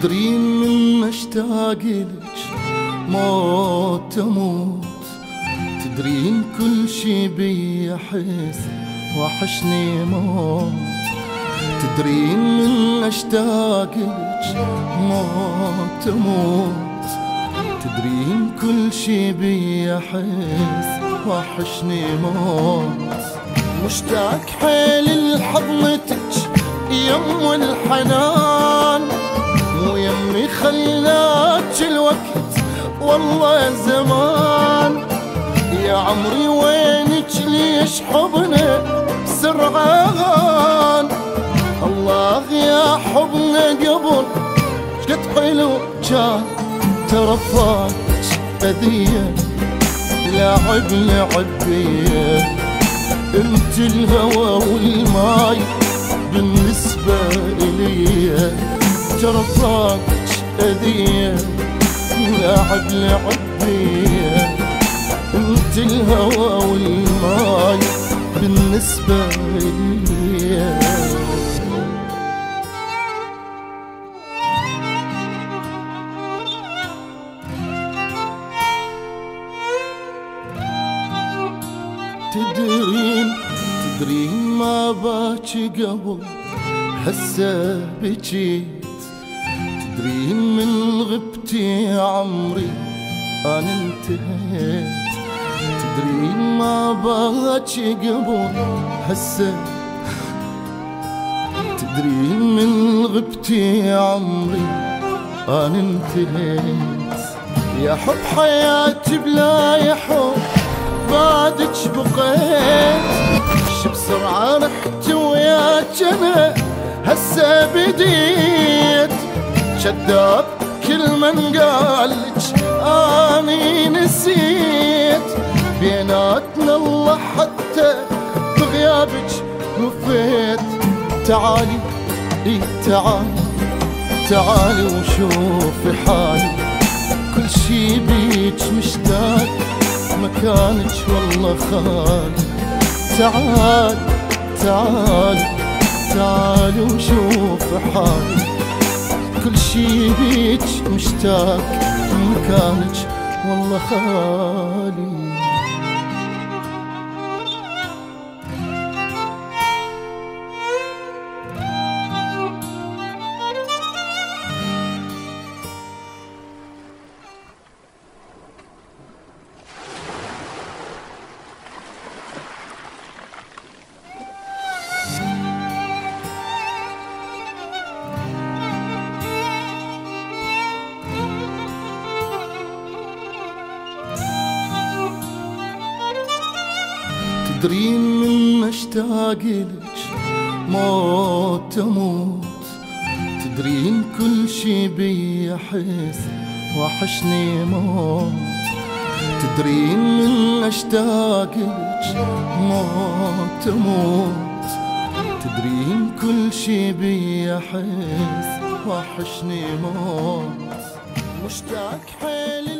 تدرين من اشتاق لك موت تموت. تدرين كل شي بي احس وحشني موت. تدرين من اشتاق لك موت تموت. تدرين كل شي بي احس وحشني موت. مشتاق حيل لحضنتك يم الحنان. والله زمان. يا عمري وينك ليش حبنا سرعان الله يا حبنا قبل شقد حلو كان ترفعك أذية لعب لعب بيه انت الهوى والماي بالنسبة إلي ترفعك أذية لعب لعب بيه انت الهوى والماي بالنسبة إلي تدرين تدرين ما باكي قبل هسه بجيت تدرين من غبتي عمري أنا انتهيت. تدرين ما باكي قبل هسه. تدرين من غبتي عمري أنا انتهيت. يا حب حياتي بلا يا حب بعدك بقيت. ش بسرعة رحت وياك أنا هسه بديت. شداب كل من قالك آني نسيت. بيناتنا الله حتى بغيابك وفيت. تعالي إي تعالي تعالي وشوفي حالي. كل شي بيك مشتاق مكانك والله خالي. تعال تعال تعال وشوف حالي. كل شي بيك مشتاق مكانك والله خالي. تدرين من اشتاق لك موت تموت. تدرين كل شي بي احس وحشني موت. تدرين من اشتاق لك موت تموت. تدرين كل شي بي احس وحشني موت. مشتاق حيل